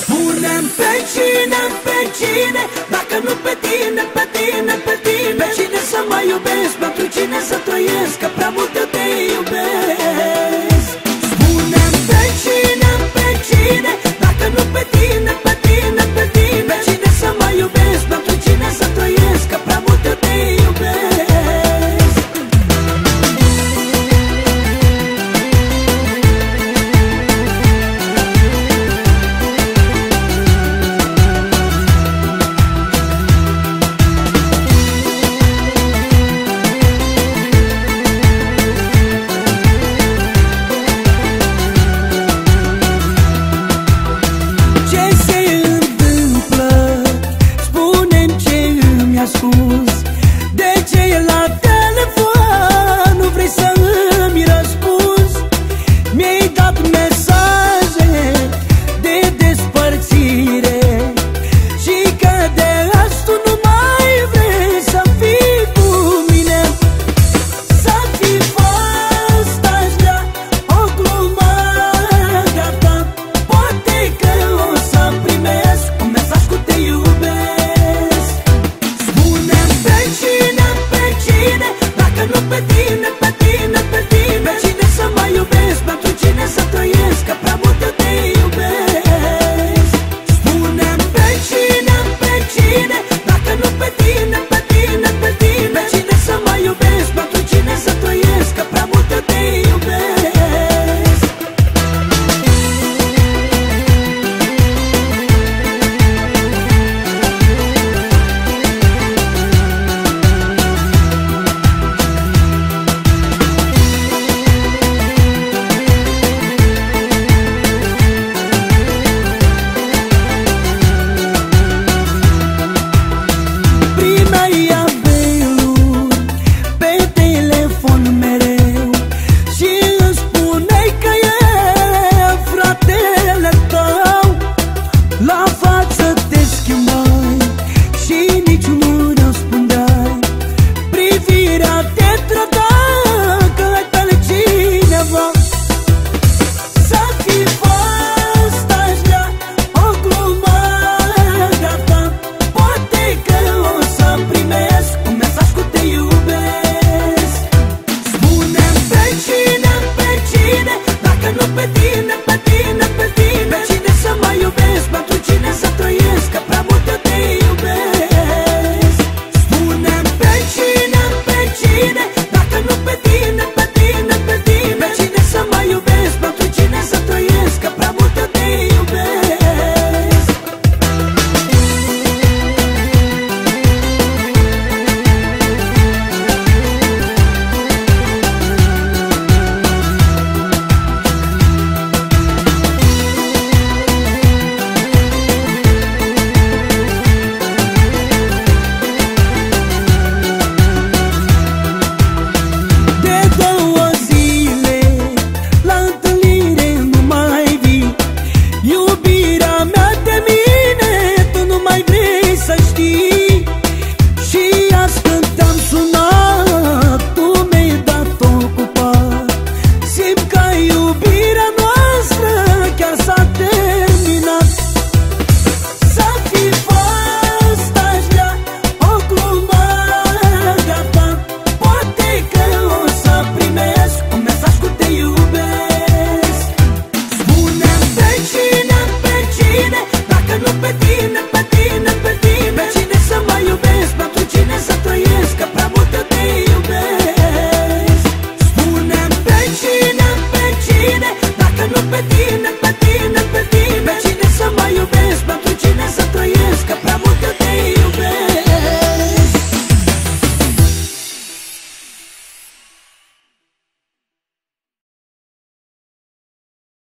Spune-mi pe cine, pe cine Dacă nu pe tine, pe tine, pe tine. Pe cine să mai iubesc, pentru cine să trăiesc?